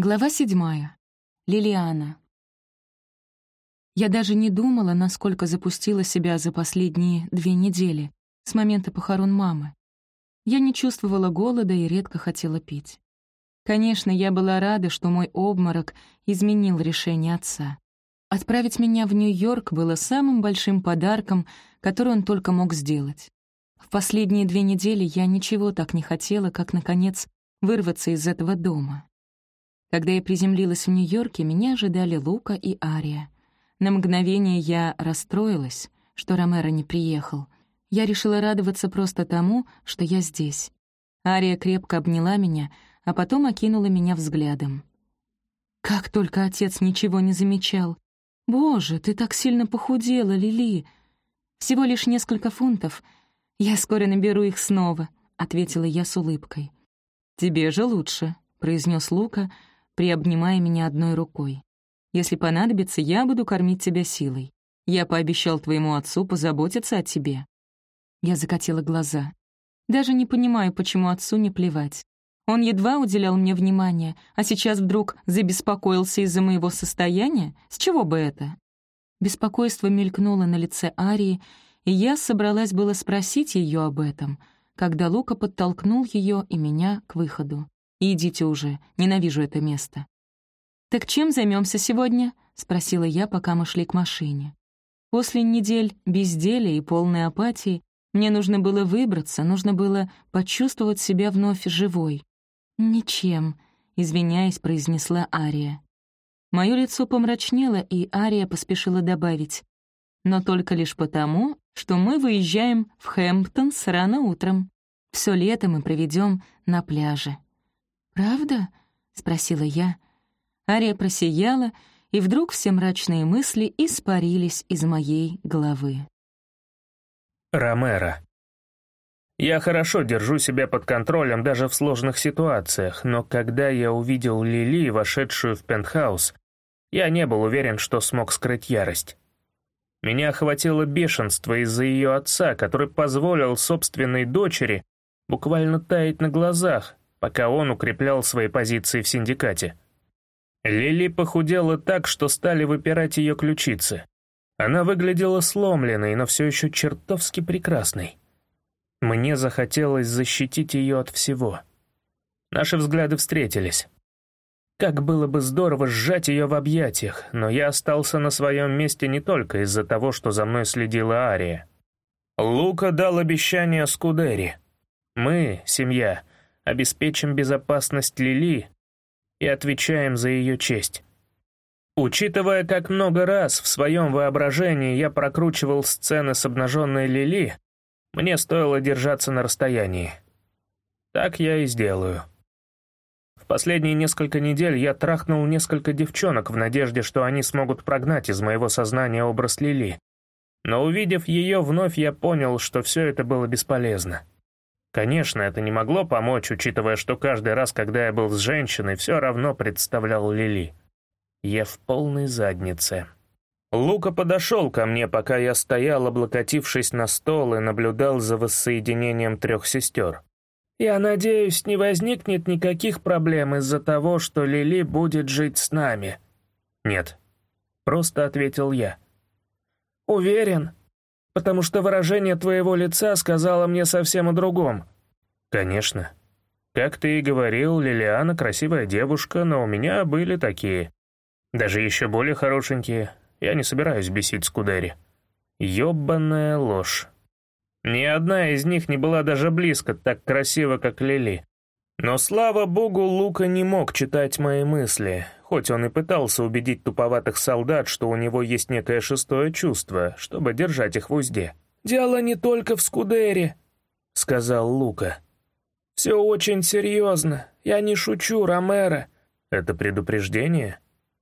Глава седьмая. Лилиана. Я даже не думала, насколько запустила себя за последние две недели, с момента похорон мамы. Я не чувствовала голода и редко хотела пить. Конечно, я была рада, что мой обморок изменил решение отца. Отправить меня в Нью-Йорк было самым большим подарком, который он только мог сделать. В последние две недели я ничего так не хотела, как, наконец, вырваться из этого дома. Когда я приземлилась в Нью-Йорке, меня ожидали Лука и Ария. На мгновение я расстроилась, что Ромеро не приехал. Я решила радоваться просто тому, что я здесь. Ария крепко обняла меня, а потом окинула меня взглядом. «Как только отец ничего не замечал! Боже, ты так сильно похудела, Лили! Всего лишь несколько фунтов. Я скоро наберу их снова», — ответила я с улыбкой. «Тебе же лучше», — произнес Лука, — приобнимая меня одной рукой. «Если понадобится, я буду кормить тебя силой. Я пообещал твоему отцу позаботиться о тебе». Я закатила глаза. Даже не понимаю, почему отцу не плевать. Он едва уделял мне внимание, а сейчас вдруг забеспокоился из-за моего состояния? С чего бы это? Беспокойство мелькнуло на лице Арии, и я собралась было спросить ее об этом, когда Лука подтолкнул ее и меня к выходу. «Идите уже, ненавижу это место». «Так чем займемся сегодня?» — спросила я, пока мы шли к машине. После недель безделия и полной апатии мне нужно было выбраться, нужно было почувствовать себя вновь живой. «Ничем», — извиняясь, произнесла Ария. Моё лицо помрачнело, и Ария поспешила добавить. «Но только лишь потому, что мы выезжаем в Хэмптонс рано утром. Всё лето мы проведём на пляже». «Правда?» — спросила я. Ария просияла, и вдруг все мрачные мысли испарились из моей головы. Ромеро. Я хорошо держу себя под контролем даже в сложных ситуациях, но когда я увидел Лили, вошедшую в пентхаус, я не был уверен, что смог скрыть ярость. Меня охватило бешенство из-за ее отца, который позволил собственной дочери буквально таять на глазах, пока он укреплял свои позиции в синдикате. Лили похудела так, что стали выпирать ее ключицы. Она выглядела сломленной, но все еще чертовски прекрасной. Мне захотелось защитить ее от всего. Наши взгляды встретились. Как было бы здорово сжать ее в объятиях, но я остался на своем месте не только из-за того, что за мной следила Ария. Лука дал обещание Скудери. Мы, семья, обеспечим безопасность Лили и отвечаем за ее честь. Учитывая, как много раз в своем воображении я прокручивал сцены с обнаженной Лили, мне стоило держаться на расстоянии. Так я и сделаю. В последние несколько недель я трахнул несколько девчонок в надежде, что они смогут прогнать из моего сознания образ Лили. Но увидев ее вновь, я понял, что все это было бесполезно. Конечно, это не могло помочь, учитывая, что каждый раз, когда я был с женщиной, все равно представлял Лили. Я в полной заднице. Лука подошел ко мне, пока я стоял, облокотившись на стол и наблюдал за воссоединением трех сестер. «Я надеюсь, не возникнет никаких проблем из-за того, что Лили будет жить с нами». «Нет», — просто ответил я. «Уверен?» Потому что выражение твоего лица сказало мне совсем о другом». «Конечно. Как ты и говорил, Лилиана красивая девушка, но у меня были такие. Даже еще более хорошенькие. Я не собираюсь бесить Скудери. Ёбаная ложь. Ни одна из них не была даже близко так красива, как Лили. Но, слава богу, Лука не мог читать мои мысли, хоть он и пытался убедить туповатых солдат, что у него есть некое шестое чувство, чтобы держать их в узде. «Дело не только в Скудере», — сказал Лука. «Все очень серьезно. Я не шучу, Ромеро». «Это предупреждение?»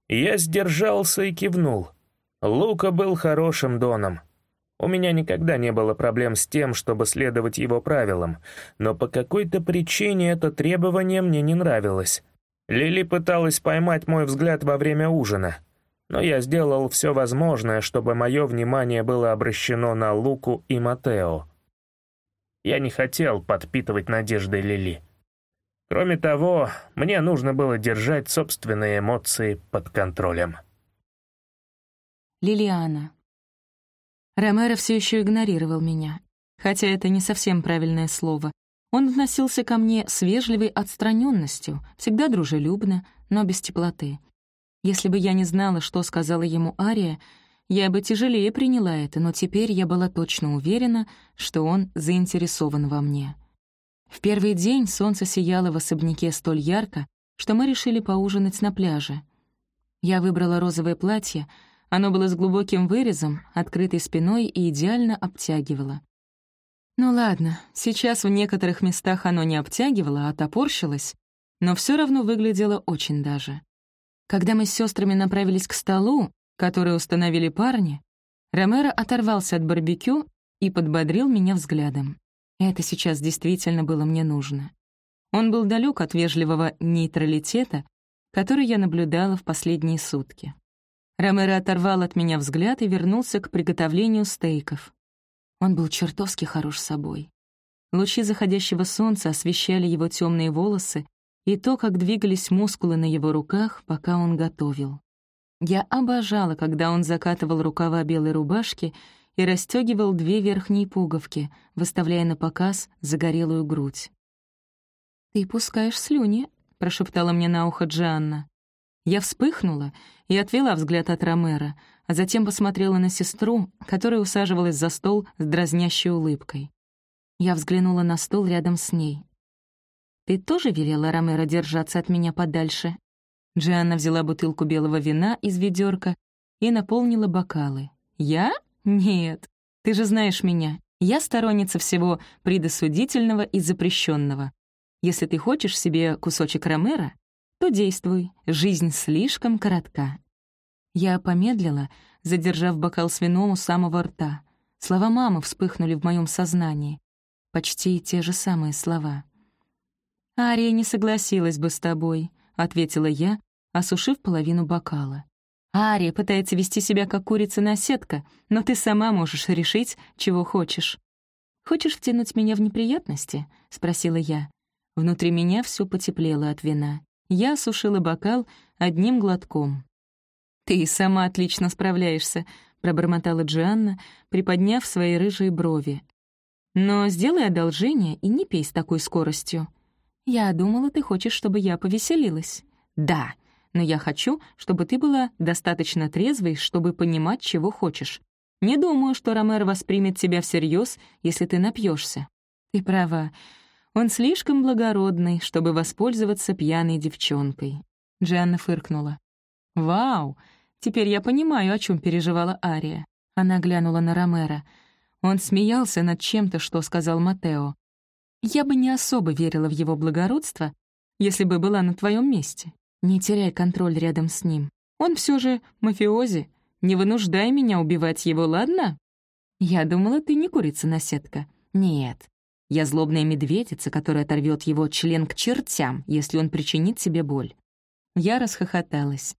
Я сдержался и кивнул. Лука был хорошим доном. У меня никогда не было проблем с тем, чтобы следовать его правилам, но по какой-то причине это требование мне не нравилось. Лили пыталась поймать мой взгляд во время ужина, но я сделал все возможное, чтобы мое внимание было обращено на Луку и Матео. Я не хотел подпитывать надежды Лили. Кроме того, мне нужно было держать собственные эмоции под контролем. Лилиана. Ромеро все еще игнорировал меня, хотя это не совсем правильное слово. Он относился ко мне с вежливой отстраненностью, всегда дружелюбно, но без теплоты. Если бы я не знала, что сказала ему Ария, я бы тяжелее приняла это, но теперь я была точно уверена, что он заинтересован во мне. В первый день солнце сияло в особняке столь ярко, что мы решили поужинать на пляже. Я выбрала розовое платье, оно было с глубоким вырезом, открытой спиной и идеально обтягивало. Ну ладно, сейчас в некоторых местах оно не обтягивало, а топорщилось, но все равно выглядело очень даже. Когда мы с сестрами направились к столу, который установили парни, Ромеро оторвался от барбекю и подбодрил меня взглядом. Это сейчас действительно было мне нужно. Он был далек от вежливого нейтралитета, который я наблюдала в последние сутки. Ромеро оторвал от меня взгляд и вернулся к приготовлению стейков. Он был чертовски хорош собой. Лучи заходящего солнца освещали его темные волосы и то, как двигались мускулы на его руках, пока он готовил. Я обожала, когда он закатывал рукава белой рубашки и расстегивал две верхние пуговки, выставляя на показ загорелую грудь. «Ты пускаешь слюни», — прошептала мне на ухо Джанна. Я вспыхнула и отвела взгляд от Ромера, а затем посмотрела на сестру, которая усаживалась за стол с дразнящей улыбкой. Я взглянула на стол рядом с ней. «Ты тоже велела Ромеро держаться от меня подальше?» Джианна взяла бутылку белого вина из ведерка и наполнила бокалы. «Я? Нет. Ты же знаешь меня. Я сторонница всего предосудительного и запрещенного. Если ты хочешь себе кусочек Ромера, то действуй. Жизнь слишком коротка». Я помедлила, задержав бокал с вином у самого рта. Слова мамы вспыхнули в моем сознании. Почти те же самые слова. «Ария не согласилась бы с тобой», — ответила я, осушив половину бокала. «Ария пытается вести себя как курица-наседка, но ты сама можешь решить, чего хочешь». «Хочешь втянуть меня в неприятности?» — спросила я. Внутри меня все потеплело от вина. Я осушила бокал одним глотком. «Ты сама отлично справляешься», — пробормотала Джианна, приподняв свои рыжие брови. «Но сделай одолжение и не пей с такой скоростью». «Я думала, ты хочешь, чтобы я повеселилась». «Да», но я хочу, чтобы ты была достаточно трезвой, чтобы понимать, чего хочешь. Не думаю, что Ромер воспримет тебя всерьез, если ты напьешься. Ты права. Он слишком благородный, чтобы воспользоваться пьяной девчонкой. Джианна фыркнула. «Вау! Теперь я понимаю, о чем переживала Ария». Она глянула на Ромера. Он смеялся над чем-то, что сказал Матео. «Я бы не особо верила в его благородство, если бы была на твоем месте. Не теряй контроль рядом с ним. Он все же мафиози. Не вынуждай меня убивать его, ладно? Я думала, ты не курица-наседка. Нет. Я злобная медведица, которая оторвет его член к чертям, если он причинит себе боль. Я расхохоталась.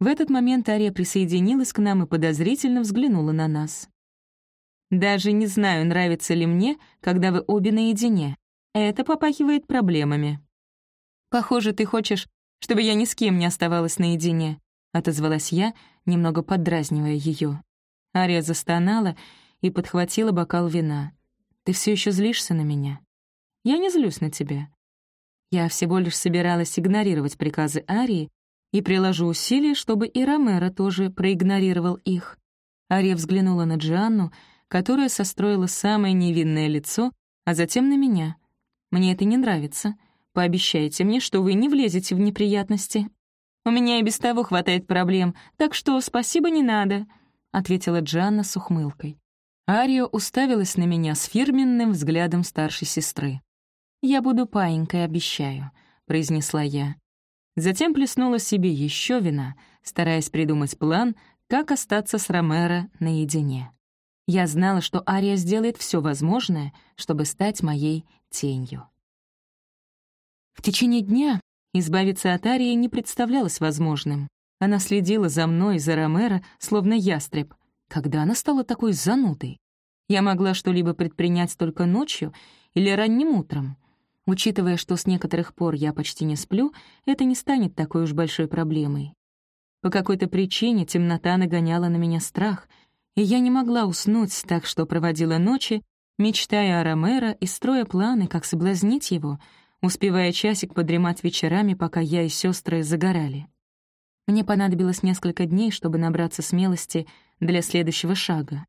В этот момент Ария присоединилась к нам и подозрительно взглянула на нас. «Даже не знаю, нравится ли мне, когда вы обе наедине. Это попахивает проблемами. Похоже, ты хочешь чтобы я ни с кем не оставалась наедине», — отозвалась я, немного поддразнивая ее. Ария застонала и подхватила бокал вина. «Ты все еще злишься на меня?» «Я не злюсь на тебя. Я всего лишь собиралась игнорировать приказы Арии и приложу усилия, чтобы и Ромеро тоже проигнорировал их». Ария взглянула на Джианну, которая состроила самое невинное лицо, а затем на меня. «Мне это не нравится. Пообещайте мне, что вы не влезете в неприятности. У меня и без того хватает проблем, так что спасибо не надо», — ответила Джанна с ухмылкой. Арио уставилась на меня с фирменным взглядом старшей сестры. «Я буду паинькой, обещаю», — произнесла я. Затем плеснула себе еще вина, стараясь придумать план, как остаться с Ромеро наедине. Я знала, что Ария сделает все возможное, чтобы стать моей тенью. В течение дня избавиться от Арии не представлялось возможным. Она следила за мной, за Ромеро, словно ястреб. Когда она стала такой занудой? Я могла что-либо предпринять только ночью или ранним утром. Учитывая, что с некоторых пор я почти не сплю, это не станет такой уж большой проблемой. По какой-то причине темнота нагоняла на меня страх, и я не могла уснуть, так что проводила ночи, мечтая о Ромеро и строя планы, как соблазнить его, успевая часик подремать вечерами, пока я и сестры загорали. Мне понадобилось несколько дней, чтобы набраться смелости для следующего шага.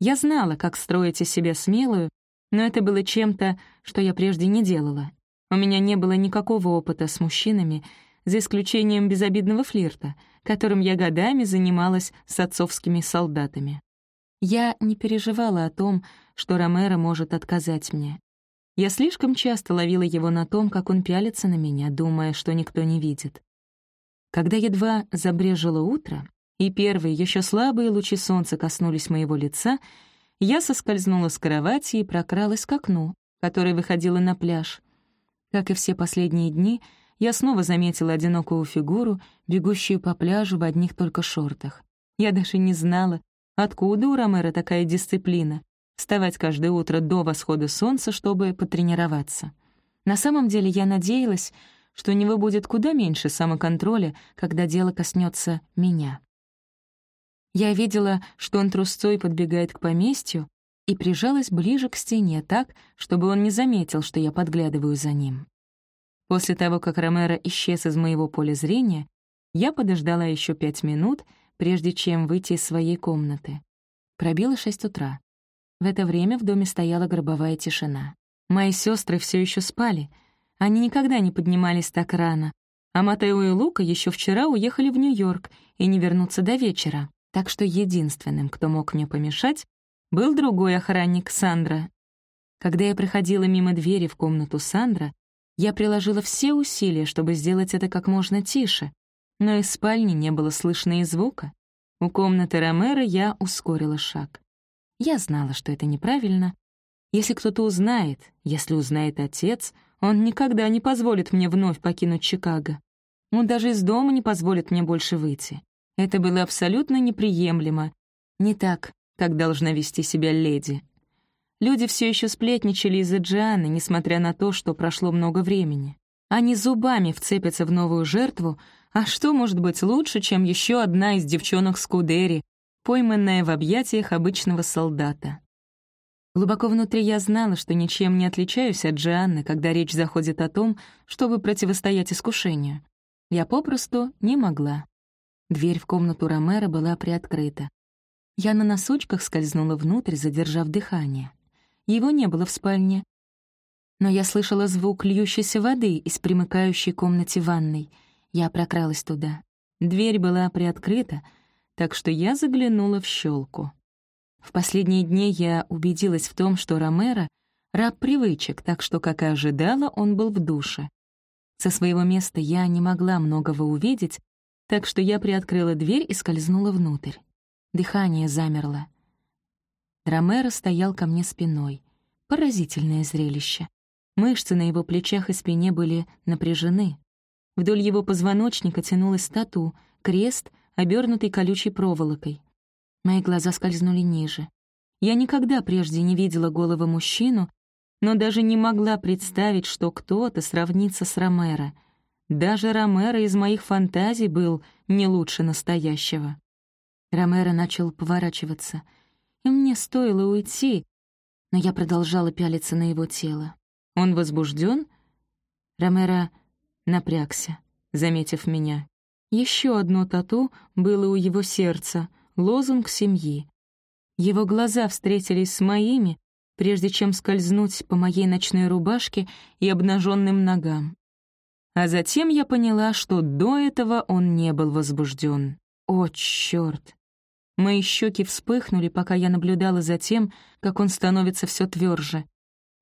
Я знала, как строить из себя смелую, но это было чем-то, что я прежде не делала. У меня не было никакого опыта с мужчинами, за исключением безобидного флирта, которым я годами занималась с отцовскими солдатами. Я не переживала о том, что Ромеро может отказать мне. Я слишком часто ловила его на том, как он пялится на меня, думая, что никто не видит. Когда едва забрежило утро, и первые еще слабые лучи солнца коснулись моего лица, я соскользнула с кровати и прокралась к окну, которое выходило на пляж. Как и все последние дни, я снова заметила одинокую фигуру, бегущую по пляжу в одних только шортах. Я даже не знала, откуда у Ромера такая дисциплина — вставать каждое утро до восхода солнца, чтобы потренироваться. На самом деле я надеялась, что у него будет куда меньше самоконтроля, когда дело коснется меня. Я видела, что он трусцой подбегает к поместью, и прижалась ближе к стене так, чтобы он не заметил, что я подглядываю за ним. После того, как Ромеро исчез из моего поля зрения, я подождала еще пять минут, прежде чем выйти из своей комнаты. Пробило шесть утра. В это время в доме стояла гробовая тишина. Мои сестры все еще спали — они никогда не поднимались так рано. А Матео и Лука еще вчера уехали в Нью-Йорк и не вернутся до вечера. Так что единственным, кто мог мне помешать, был другой охранник Сандра. Когда я проходила мимо двери в комнату Сандра, я приложила все усилия, чтобы сделать это как можно тише, но из спальни не было слышно и звука. У комнаты Ромера я ускорила шаг. Я знала, что это неправильно. Если кто-то узнает, если узнает отец — он никогда не позволит мне вновь покинуть Чикаго. Он даже из дома не позволит мне больше выйти. Это было абсолютно неприемлемо. Не так, как должна вести себя леди. Люди все еще сплетничали из-за Джианы, несмотря на то, что прошло много времени. Они зубами вцепятся в новую жертву, а что может быть лучше, чем еще одна из девчонок Скудери, пойманная в объятиях обычного солдата? Глубоко внутри я знала, что ничем не отличаюсь от Джианны, когда речь заходит о том, чтобы противостоять искушению. Я попросту не могла. Дверь в комнату Ромера была приоткрыта. Я на носочках скользнула внутрь, задержав дыхание. Его не было в спальне. Но я слышала звук льющейся воды из примыкающей комнате ванной. Я прокралась туда. Дверь была приоткрыта, так что я заглянула в щелку. В последние дни я убедилась в том, что Ромеро — раб привычек, так что, как и ожидала, он был в душе. Со своего места я не могла многого увидеть, так что я приоткрыла дверь и скользнула внутрь. Дыхание замерло. Ромеро стоял ко мне спиной. Поразительное зрелище. Мышцы на его плечах и спине были напряжены. Вдоль его позвоночника тянулась тату, крест, обернутый колючей проволокой. Мои глаза скользнули ниже. Я никогда прежде не видела голого мужчину, но даже не могла представить, что кто-то сравнится с Ромеро. Даже Ромеро из моих фантазий был не лучше настоящего. Ромеро начал поворачиваться, и мне стоило уйти, но я продолжала пялиться на его тело. Он возбужден? Ромеро напрягся, заметив меня. Еще одно тату было у его сердца — лозунг семьи. Его глаза встретились с моими, прежде чем скользнуть по моей ночной рубашке и обнаженным ногам. А затем я поняла, что до этого он не был возбужден. О, черт! Мои щеки вспыхнули, пока я наблюдала за тем, как он становится все тверже.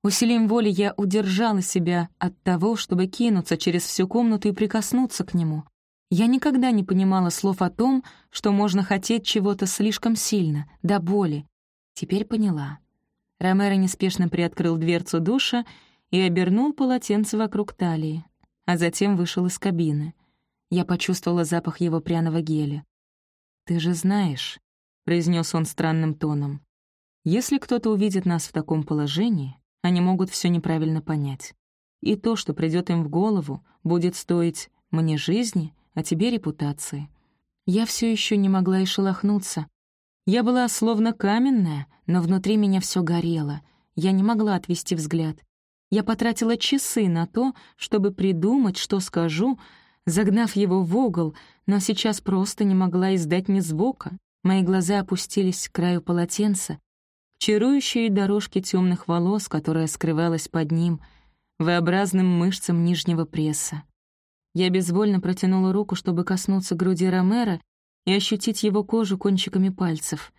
Усилием воли я удержала себя от того, чтобы кинуться через всю комнату и прикоснуться к нему. Я никогда не понимала слов о том, что можно хотеть чего-то слишком сильно, до боли. Теперь поняла. Ромеро неспешно приоткрыл дверцу душа и обернул полотенце вокруг талии, а затем вышел из кабины. Я почувствовала запах его пряного геля. «Ты же знаешь», — произнес он странным тоном, «если кто-то увидит нас в таком положении, они могут все неправильно понять. и то, что придет им в голову, будет стоить мне жизни, а тебе репутации. Я все еще не могла и шелохнуться. Я была словно каменная, но внутри меня все горело. Я не могла отвести взгляд. Я потратила часы на то, чтобы придумать, что скажу, загнав его в угол, но сейчас просто не могла издать ни звука. Мои глаза опустились к краю полотенца, к чарующей дорожке темных волос, которая скрывалась под ним, V-образным мышцам нижнего пресса. Я безвольно протянула руку, чтобы коснуться груди Ромера и ощутить его кожу кончиками пальцев.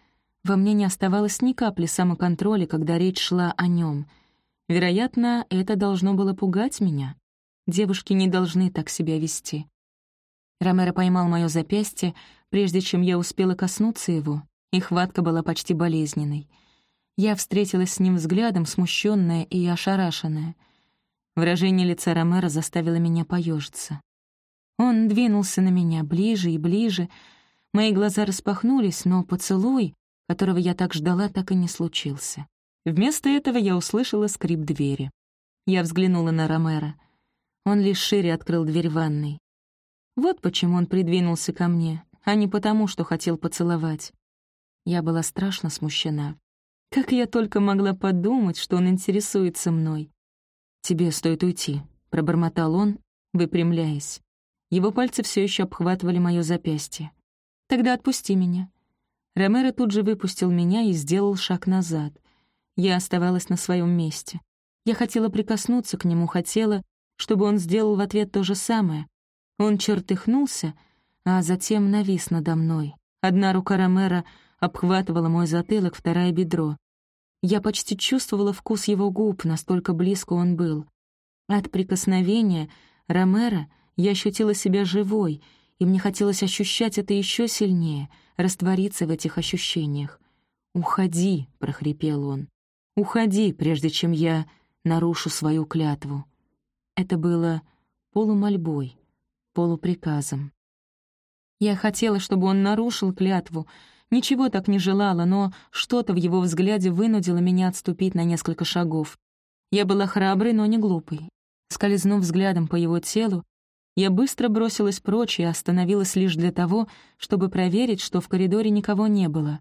Во мне не оставалось ни капли самоконтроля, когда речь шла о нем. Вероятно, это должно было пугать меня. Девушки не должны так себя вести. Ромеро поймал мое запястье, прежде чем я успела коснуться его, и хватка была почти болезненной. Я встретилась с ним взглядом, смущенная и ошарашенная. Выражение лица Ромеро заставило меня поежиться. Он двинулся на меня ближе и ближе. Мои глаза распахнулись, но поцелуй, которого я так ждала, так и не случился. Вместо этого я услышала скрип двери. Я взглянула на Ромеро. Он лишь шире открыл дверь ванной. Вот почему он придвинулся ко мне, а не потому, что хотел поцеловать. Я была страшно смущена. Как я только могла подумать, что он интересуется мной. «Тебе стоит уйти», — пробормотал он, выпрямляясь. Его пальцы все еще обхватывали мое запястье. «Тогда отпусти меня». Ромеро тут же выпустил меня и сделал шаг назад. Я оставалась на своем месте. Я хотела прикоснуться к нему, хотела, чтобы он сделал в ответ то же самое. Он чертыхнулся, а затем навис надо мной. Одна рука Ромера обхватывала мой затылок, вторая — бедро. Я почти чувствовала вкус его губ, настолько близко он был. От прикосновения Ромера я ощутила себя живой, и мне хотелось ощущать это еще сильнее, раствориться в этих ощущениях. «Уходи», — прохрипел он. «Уходи, прежде чем я нарушу свою клятву». Это было полумольбой, полуприказом. Я хотела, чтобы он нарушил клятву, ничего так не желала, но что-то в его взгляде вынудило меня отступить на несколько шагов. Я была храброй, но не глупой. Скользнув взглядом по его телу, я быстро бросилась прочь и остановилась лишь для того, чтобы проверить, что в коридоре никого не было.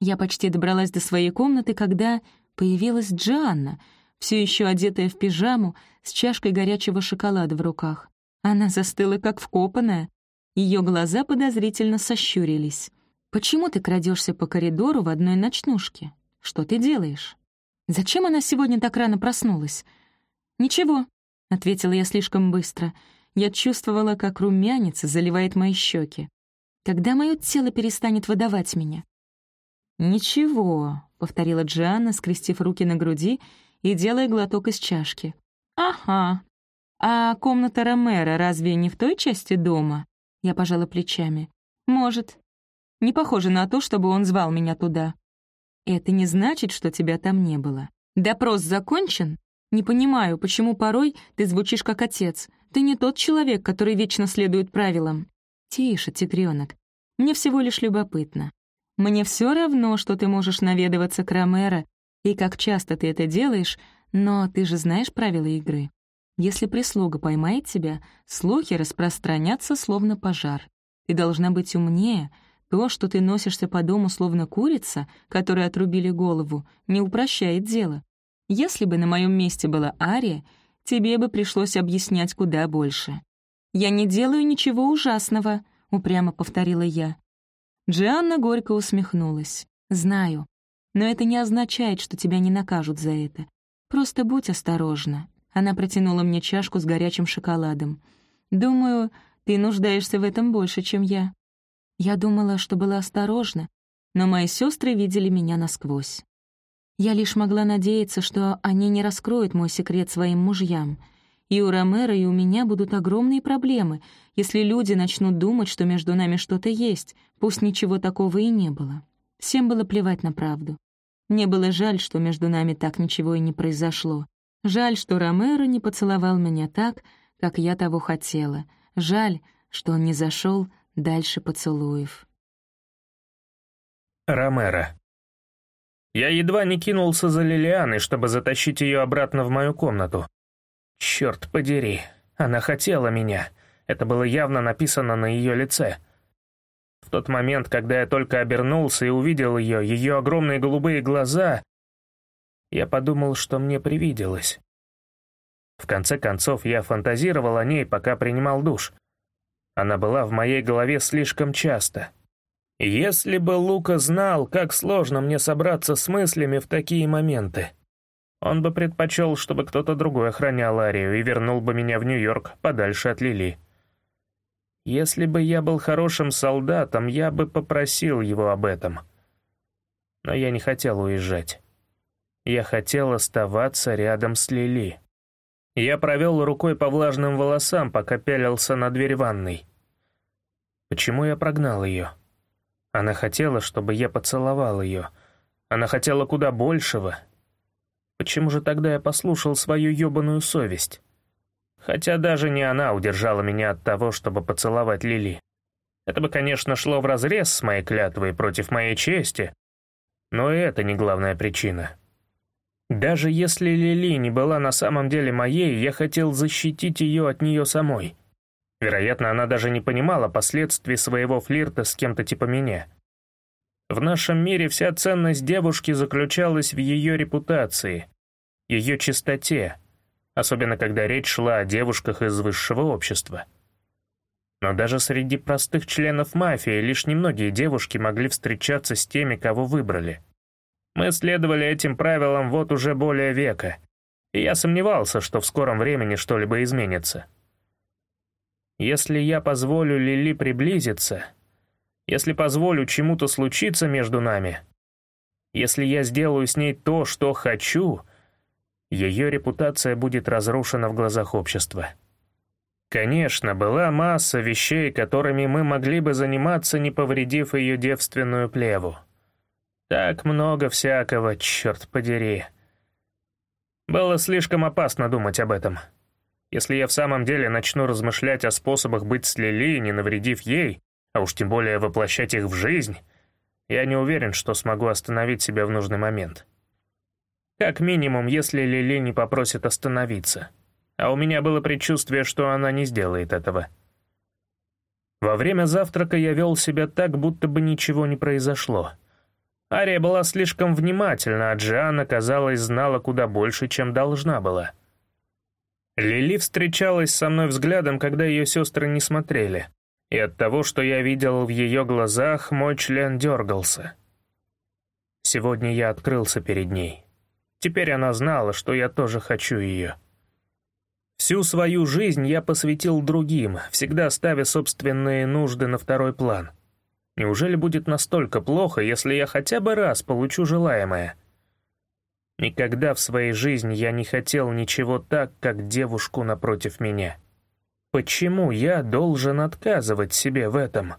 Я почти добралась до своей комнаты, когда появилась Джанна — все еще одетая в пижаму, с чашкой горячего шоколада в руках. Она застыла, как вкопанная. Ее глаза подозрительно сощурились. «Почему ты крадешься по коридору в одной ночнушке? Что ты делаешь? Зачем она сегодня так рано проснулась?» «Ничего», — ответила я слишком быстро. Я чувствовала, как румянец заливает мои щеки. «Когда мое тело перестанет выдавать меня?» «Ничего», — повторила Джианна, скрестив руки на груди и делая глоток из чашки. «Ага. А комната Ромера разве не в той части дома?» Я пожала плечами. «Может. Не похоже на то, чтобы он звал меня туда». «Это не значит, что тебя там не было. Допрос закончен? Не понимаю, почему порой ты звучишь как отец. Ты не тот человек, который вечно следует правилам». «Тише, тигрёнок. Мне всего лишь любопытно. Мне все равно, что ты можешь наведываться к Ромеро и как часто ты это делаешь, но ты же знаешь правила игры. Если прислуга поймает тебя, слухи распространятся словно пожар. Ты должна быть умнее. То, что ты носишься по дому словно курица, которой отрубили голову, не упрощает дело. Если бы на моем месте была Ария, тебе бы пришлось объяснять куда больше. «Я не делаю ничего ужасного», — упрямо повторила я. Джианна горько усмехнулась. «Знаю. Но это не означает, что тебя не накажут за это. Просто будь осторожна». Она протянула мне чашку с горячим шоколадом. «Думаю, ты нуждаешься в этом больше, чем я». Я думала, что была осторожна, но мои сестры видели меня насквозь. Я лишь могла надеяться, что они не раскроют мой секрет своим мужьям. И у Ромера, и у меня будут огромные проблемы, если люди начнут думать, что между нами что-то есть, пусть ничего такого и не было. Всем было плевать на правду. Мне было жаль, что между нами так ничего и не произошло. Жаль, что Ромеро не поцеловал меня так, как я того хотела. Жаль, что он не зашел дальше поцелуев. Ромеро. Я едва не кинулся за Лилианой, чтобы затащить ее обратно в мою комнату. Черт подери, она хотела меня. Это было явно написано на ее лице. В тот момент, когда я только обернулся и увидел ее, ее огромные голубые глаза, я подумал, что мне привиделось. В конце концов, я фантазировал о ней, пока принимал душ. Она была в моей голове слишком часто. Если бы Лука знал, как сложно мне собраться с мыслями в такие моменты, он бы предпочел, чтобы кто-то другой охранял Арию и вернул бы меня в Нью-Йорк, подальше от Лили. Если бы я был хорошим солдатом, я бы попросил его об этом. Но я не хотел уезжать. Я хотел оставаться рядом с Лили. Я провел рукой по влажным волосам, пока пялился на дверь ванной. Почему я прогнал ее? Она хотела, чтобы я поцеловал ее. Она хотела куда большего. Почему же тогда я послушал свою ебаную совесть? Хотя даже не она удержала меня от того, чтобы поцеловать Лили. Это бы, конечно, шло вразрез с моей клятвой против моей чести, но и это не главная причина. Даже если Лили не была на самом деле моей, я хотел защитить ее от нее самой. Вероятно, она даже не понимала последствий своего флирта с кем-то типа меня. В нашем мире вся ценность девушки заключалась в ее репутации, ее чистоте, особенно когда речь шла о девушках из высшего общества. Но даже среди простых членов мафии лишь немногие девушки могли встречаться с теми, кого выбрали — мы следовали этим правилам вот уже более века, и я сомневался, что в скором времени что-либо изменится. Если я позволю Лили приблизиться, если позволю чему-то случиться между нами, если я сделаю с ней то, что хочу, ее репутация будет разрушена в глазах общества. Конечно, была масса вещей, которыми мы могли бы заниматься, не повредив ее девственную плеву. Так много всякого, черт подери. Было слишком опасно думать об этом. Если я в самом деле начну размышлять о способах быть с Лили, не навредив ей, а уж тем более воплощать их в жизнь, я не уверен, что смогу остановить себя в нужный момент. Как минимум, если Лили не попросит остановиться. А у меня было предчувствие, что она не сделает этого. Во время завтрака я вел себя так, будто бы ничего не произошло. Ария была слишком внимательна, а Джианна, казалось, знала куда больше, чем должна была. Лили встречалась со мной взглядом, когда ее сестры не смотрели, и от того, что я видел в ее глазах, мой член дергался. Сегодня я открылся перед ней. Теперь она знала, что я тоже хочу ее. Всю свою жизнь я посвятил другим, всегда ставя собственные нужды на второй план — Неужели будет настолько плохо, если я хотя бы раз получу желаемое? Никогда в своей жизни я не хотел ничего так, как девушку напротив меня. Почему я должен отказывать себе в этом?»